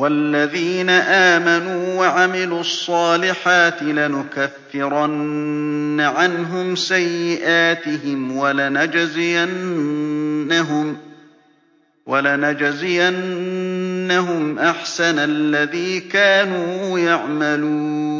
وَالَّذِينَ آمَنُوا وَعَمِلُوا الصَّالِحَاتِ لَنُكَفِّرَنَّ عَنْهُمْ سَيِّئَاتِهِمْ وَلَنَجْزِيَنَّهُمْ أَحْسَنَ الَّذِي كَانُوا يَعْمَلُونَ.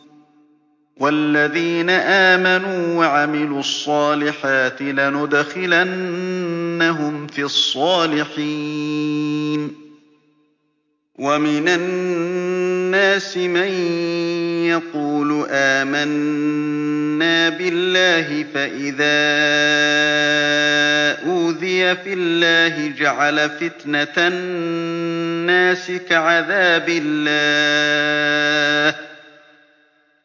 وَالَّذِينَ آمَنُوا وَعَمِلُوا الصَّالِحَاتِ لَنُدْخِلَنَّهُمْ فِي الصَّالِحِينَ. وَمِنَ النَّاسِ مَن يَقُولُ آمَنَّا بِاللَّهِ فَإِذَا أُوذِيَ فِي اللَّهِ جَعَلَ فِتْنَةَ النَّاسِ كَعَذَابِ اللَّهِ ۚ.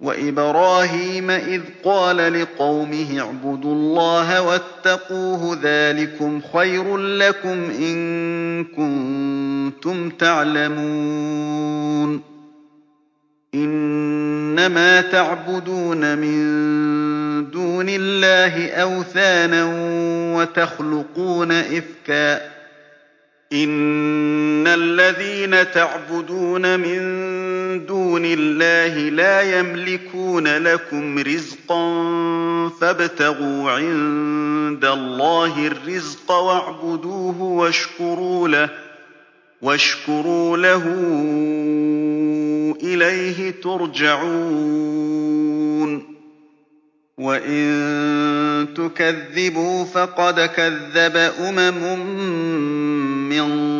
وَإِبْرَاهِيمَ إِذْ قَالَ لِقَوْمِهِ اعْبُدُوا اللَّهَ وَاتَّقُوهُ ذَٰلِكُمْ خَيْرٌ لَّكُمْ إِن كُنتُمْ تَعْلَمُونَ. إِنَّمَا تَعْبُدُونَ مِن دُونِ اللَّهِ أَوْثَانًا وَتَخْلُقُونَ إِفْكًا ۚ. إِنَّ الَّذِينَ تَعْبُدُونَ مِن دُونِ اللَّهِ لَا يَمْلِكُونَ لَكُمْ رِزْقًا فَابْتَغُوا عِندَ اللَّهِ الرِّزْقَ وَاعْبُدُوهُ وَاشْكُرُوا لَهُ ۖ إِلَيْهِ تُرْجَعُونَ. وَإِن تُكَذِّبُوا فَقَدْ كَذَّبَ أُمَمٌ مِّن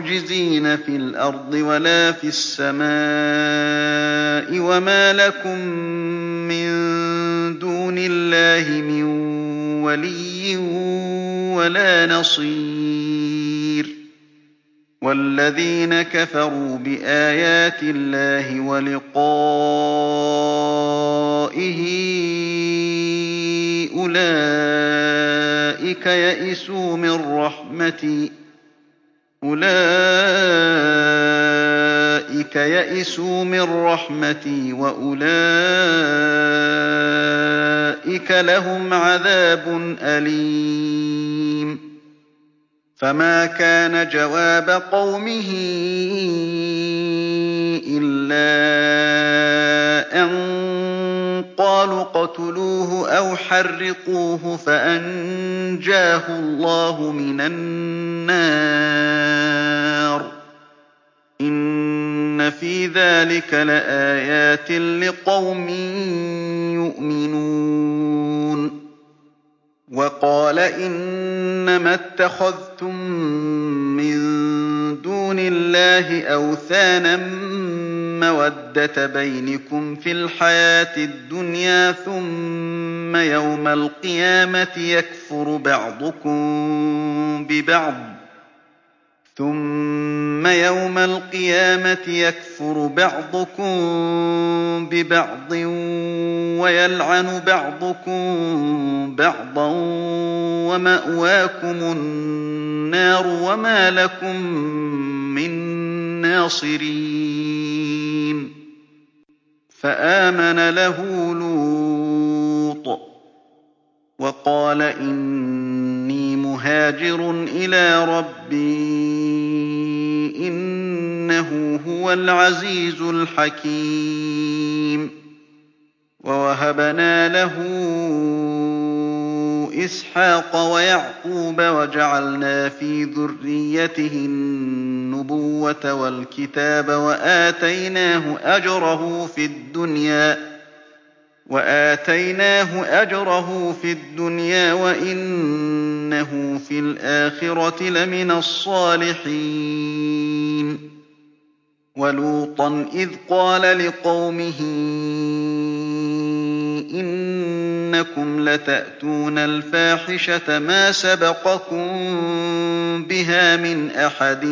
بِمُعْجِزِينَ فِي الْأَرْضِ وَلَا فِي السَّمَاءِ ۖ وَمَا لَكُم مِّن دُونِ اللَّهِ مِن وَلِيٍّ وَلَا نَصِيرٍ وَالَّذِينَ كَفَرُوا بِآيَاتِ اللَّهِ وَلِقَائِهِ أُولَٰئِكَ يَئِسُوا مِن رَّحْمَتِي وَأُولَٰئِكَ لَهُمْ عَذَابٌ أَلِيمٌ. فَمَا كَانَ جَوَابَ قَوْمِهِ إِلَّا أَن قَالُوا اقْتُلُوهُ أَوْ حَرِّقُوهُ فَأَنجَاهُ اللَّهُ مِنَ النَّارِ ۚ. إِنَّ فِي ذَٰلِكَ لَآيَاتٍ لِّقَوْمٍ يُؤْمِنُونَ. وَقَالَ إِنَّمَا اتَّخَذْتُم مِّن دُونِ اللَّهِ أَوْثَانًا مَّوَدَّةَ بَيْنِكُمْ فِي الْحَيَاةِ الدُّنْيَا ثُمَّ يَوْمَ الْقِيَامَةِ يَكْفُرُ بَعْضُكُم بِبَعْضٍ. وَيَلْعَنُ بَعْضُكُم بَعْضًا وَمَأْوَاكُمُ النَّارُ وَمَا لَكُم مِّن نَّاصِرِينَ فَآمَنَ لَهُ لُوطٌ وَقَالَ إِنِّي مُهَاجِرٌ إِلَىٰ رَبِّي ۖ إِنَّهُ هُوَ الْعَزِيزُ الْحَكِيمُ. وَوَهَبْنَا لَهُ إِسْحَاقَ وَيَعْقُوبَ وَجَعَلْنَا فِي ذُرِّيَّتِهِ النُّبُوَّةَ وَالْكِتَابَ وَآتَيْنَاهُ أَجْرَهُ فِي الدُّنْيَا ۖ وَإِنَّهُ فِي الْآخِرَةِ لَمِنَ الصَّالِحِينَ. وَلُوطًا إِذْ قَالَ لِقَوْمِهِ إِنَّكُمْ لَتَأْتُونَ الْفَاحِشَةَ مَا سَبَقَكُم بِهَا مِنْ أَحَدٍ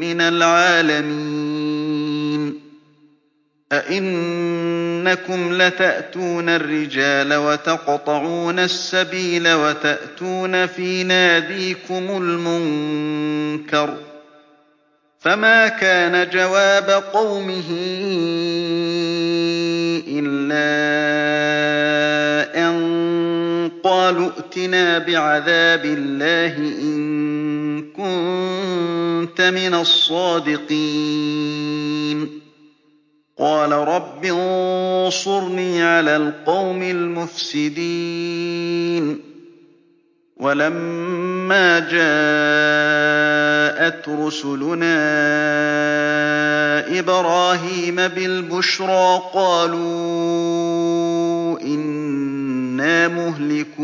مِّنَ الْعَالَمِينَ. أَئِنَّكُمْ لَتَأْتُونَ الرِّجَالَ وَتَقْطَعُونَ السَّبِيلَ وَتَأْتُونَ فِي نَادِيكُمُ الْمُنكَرَ ۖ فَمَا كَانَ جَوَابَ قَوْمِهِ إِلَّا قَالُوا ائْتِنَا بِعَذَابِ اللَّهِ إِن كُنتَ مِنَ الصَّادِقِينَ. قَالَ رَبِّ انصُرْنِي عَلَى الْقَوْمِ الْمُفْسِدِينَ. وَلَمَّا جَاءَتْ رُسُلُنَا إِبْرَاهِيمَ بِالْبُشْرَىٰ قَالُوا إِنَّا مُهْلِكُو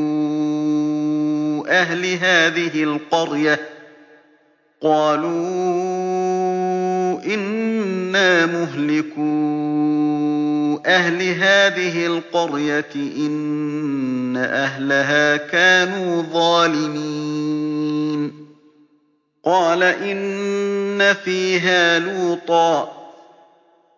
أَهْلِ هَٰذِهِ الْقَرْيَةِ إِنَّ أَهْلَهَا كَانُوا ظَالِمِينَ. قَالَ إِنَّ فِيهَا لُوطًا ۚ.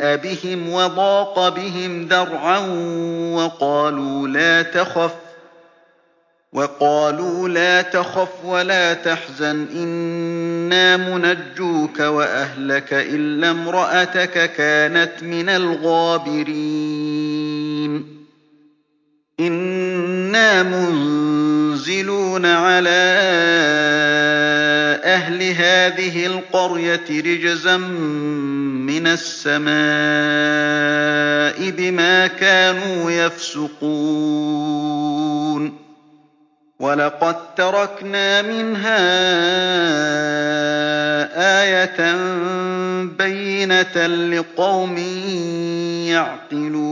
بِهِمْ وَضَاقَ بِهِمْ ذَرْعًا وَقَالُوا لَا تَخَفْ وَلَا تَحْزَنْ إِنَّا مُنَجُّوكَ وَأَهْلَكَ إِلَّا امْرَأَتَكَ كَانَتْ مِنَ الْغَابِرِينَ. إِنَّا مُنزِلُونَ عَلَىٰ أَهْلِ هَٰذِهِ الْقَرْيَةِ رِجْزًا مِّنَ السَّمَاءِ بِمَا كَانُوا يَفْسُقُونَ وَلَقَد تَّرَكْنَا مِنْهَا آيَةً بَيِّنَةً لِّقَوْمٍ يَعْقِلُونَ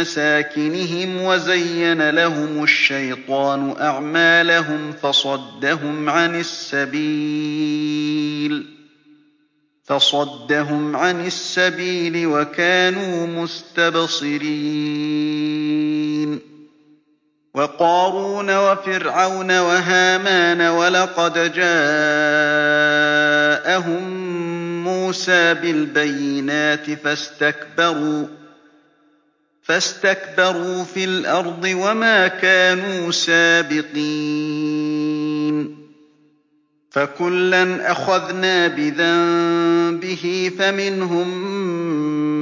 مَّسَاكِنِهِمْ وَزَيَّنَ لَهُمُ الشَّيْطَانُ أَعْمَالَهُمْ فَصَدَّهُمْ عَنِ السَّبِيلِ وَكَانُوا مُسْتَبْصِرِينَ وَقَارُونَ وَفِرْعَوْنَ وَهَامَانَ وَلَقَدْ جَاءَهُم مُّوسَىٰ بِالْبَيِّنَاتِ فَاسْتَكْبَرُوا فِي الْأَرْضِ وَمَا كَانُوا سَابِقِينَ. فَكُلًّا أَخَذْنَا بِذَنبِهِ ۖ فَمِنْهُم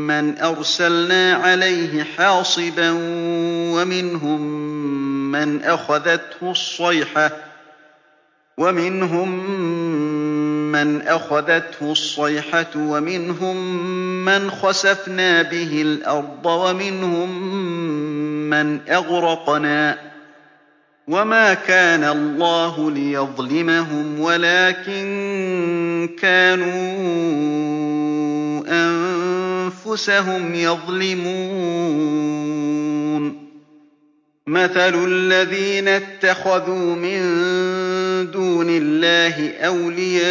مَّنْ أَرْسَلْنَا عَلَيْهِ حَاصِبًا وَمِنْهُم مَّنْ أَخَذَتْهُ الصَّيْحَةُ وَمِنْهُم مَّنْ خَسَفْنَا بِهِ الْأَرْضَ وَمِنْهُم مَّنْ أَغْرَقْنَا ۚ وَمَا كَانَ اللَّهُ لِيَظْلِمَهُمْ وَلَٰكِن كَانُوا أَنفُسَهُمْ يَظْلِمُونَ مَثَلُ الَّذِينَ اتَّخَذُوا مِن دُونِ اللَّهِ أَوْلِيَاءَ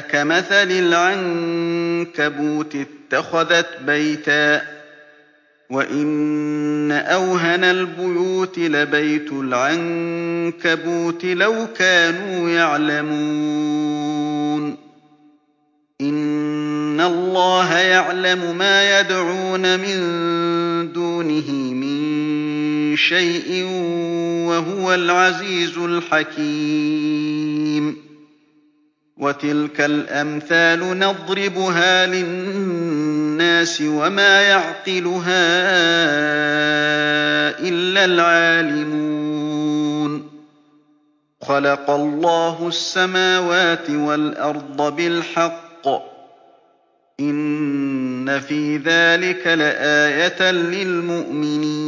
كَمَثَلِ الْعَنكَبُوتِ اتَّخَذَتْ بَيْتًا ۖ وَإِنَّ أَوْهَنَ الْبُيُوتِ لَبَيْتُ الْعَنكَبُوتِ ۖ لَوْ كَانُوا يَعْلَمُونَ. إِنَّ اللَّهَ يَعْلَمُ مَا يَدْعُونَ مِن دُونِهِ مِن شَيْءٍ ۚ وَهُوَ الْعَزِيزُ الْحَكِيمُ. وَتِلْكَ الْأَمْثَالُ نَضْرِبُهَا لِلنَّاسِ وَمَا يَعْقِلُهَا إِلَّا الْعَالِمُونَ. خَلَقَ اللَّهُ السَّمَاوَاتِ وَالْأَرْضَ بِالْحَقِّ ۚ. إِنَّ فِي ذَٰلِكَ لَآيَةً لِّلْمُؤْمِنِينَ.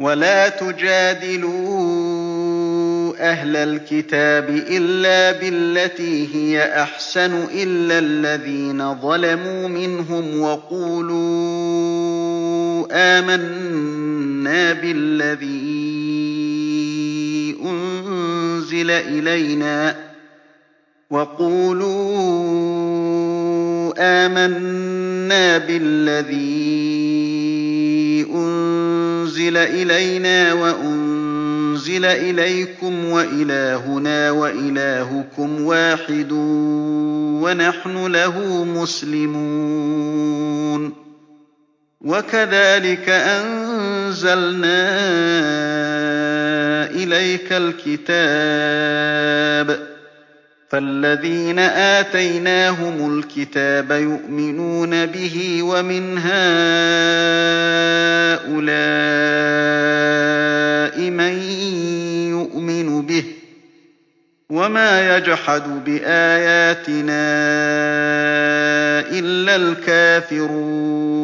وَلَا تُجَادِلُوا أَهْلَ الْكِتَابِ إِلَّا بِالَّتِي هِيَ أَحْسَنُ إِلَّا الَّذِينَ ظَلَمُوا مِنْهُمْ وَقُولُوا آمَنَّا بِالَّذِي أُنزِلَ إِلَيْنَا وَأُنزِلَ إِلَيْكُمْ وَإِلَٰهُنَا وَإِلَٰهُكُمْ وَاحِدٌ وَنَحْنُ لَهُ مُسْلِمُونَ ۚ. وَكَذَٰلِكَ أَنزَلْنَا إِلَيْكَ الْكِتَابَ ۚ. فَالَّذِينَ آتَيْنَاهُمُ الْكِتَابَ يُؤْمِنُونَ بِهِ ۖ وَمِنْ هَٰؤُلَاءِ مَن يُؤْمِنُ بِهِ ۚ وَمَا يَجْحَدُ بِآيَاتِنَا إِلَّا الْكَافِرُونَ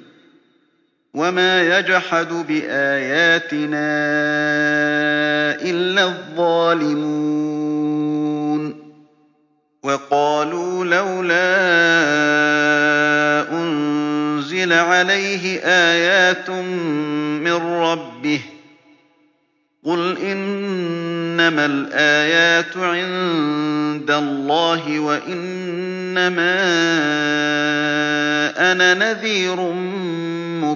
وَمَا يَجْحَدُ بِآيَاتِنَا إِلَّا الظَّالِمُونَ وَقَالُوا لَوْلَا أُنزِلَ عَلَيْهِ آيَاتٌ مِّن رَّبِّهِ ۖ قُلْ إِنَّمَا الْآيَاتُ عِندَ اللَّهِ وَإِنَّمَا أَنَا نَذِيرٌ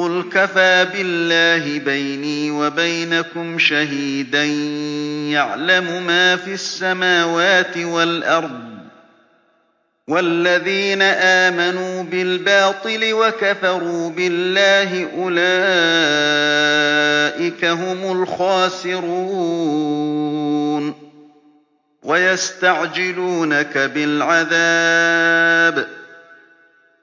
قُلْ كَفَىٰ بِاللَّهِ بَيْنِي وَبَيْنَكُمْ شَهِيدًا يَعْلَمُ مَا فِي السَّمَاوَاتِ وَالْأَرْضِ ۗ وَالَّذِينَ آمَنُوا بِالْبَاطِلِ وَكَفَرُوا بِاللَّهِ أُولَٰئِكَ هُمُ الْخَاسِرُونَ وَيَسْتَعْجِلُونَكَ بِالْعَذَابِ ۚ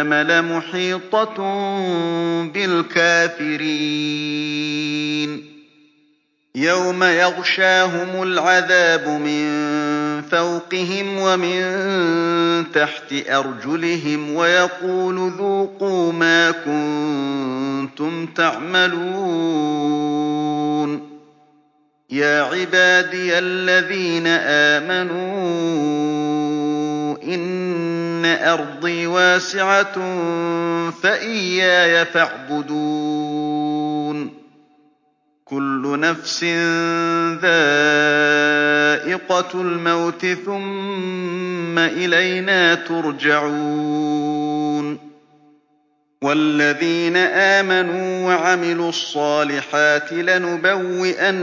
لَمُحِيطَةٌ بِالْكَافِرِينَ. يَوْمَ يَغْشَاهُمُ الْعَذَابُ مِن فَوْقِهِمْ وَمِن تَحْتِ أَرْجُلِهِمْ وَيَقُولُ ذُوقُوا مَا كُنتُمْ تَعْمَلُونَ. يَا عِبَادِيَ الَّذِينَ آمَنُوا إِنَّ أَرْضِي وَاسِعَةٌ فَإِيَّايَ فَاعْبُدُونِ كُلُّ نَفْسٍ ذَائِقَةُ الْمَوْتِ ۖ ثُمَّ إِلَيْنَا تُرْجَعُونَ وَالَّذِينَ آمَنُوا وَعَمِلُوا الصَّالِحَاتِ لَنُبَوِّئَنَّهُم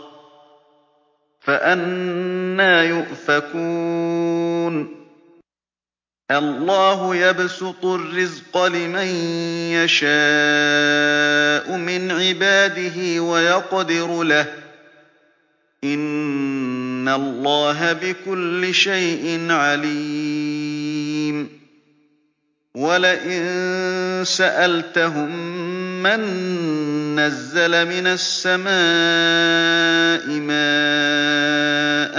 فَأَنَّىٰ يُؤْفَكُونَ. اللَّهُ يَبْسُطُ الرِّزْقَ لِمَن يَشَاءُ مِنْ عِبَادِهِ وَيَقْدِرُ لَهُ ۚ. إِنَّ اللَّهَ بِكُلِّ شَيْءٍ عَلِيمٌ. وَلَئِن سَأَلْتَهُم مَّن نَّزَّلَ مِنَ السَّمَاءِ مَاءً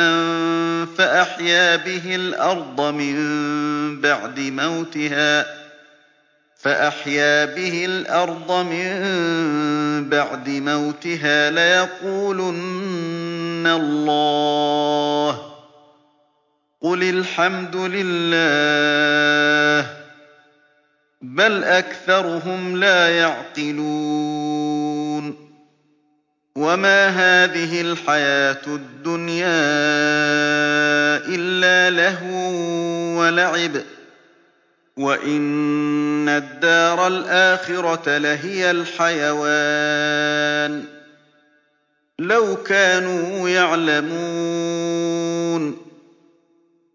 فَأَحْيَا بِهِ الْأَرْضَ مِن بَعْدِ مَوْتِهَا لَيَقُولُنَّ اللَّهُ ۚ قُلِ الْحَمْدُ لِلَّهِ ۚ بَلْ أَكْثَرُهُمْ لَا يَعْقِلُونَ وَمَا هَٰذِهِ الْحَيَاةُ الدُّنْيَا إِلَّا لَهْوٌ وَلَعِبٌ ۚ وَإِنَّ الدَّارَ الْآخِرَةَ لَهِيَ الْحَيَوَانُ ۚ لَوْ كَانُوا يَعْلَمُونَ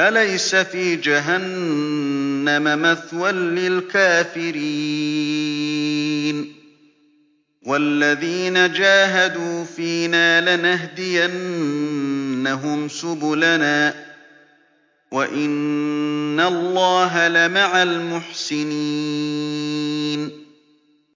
أَلَيْسَ فِي جَهَنَّمَ مَثْوًى لِّلْكَافِرِينَ؟ وَالَّذِينَ جَاهَدُوا فِينَا لَنَهْدِيَنَّهُمْ سُبُلَنَا ۚ وَإِنَّ اللَّهَ لَمَعَ الْمُحْسِنِينَ.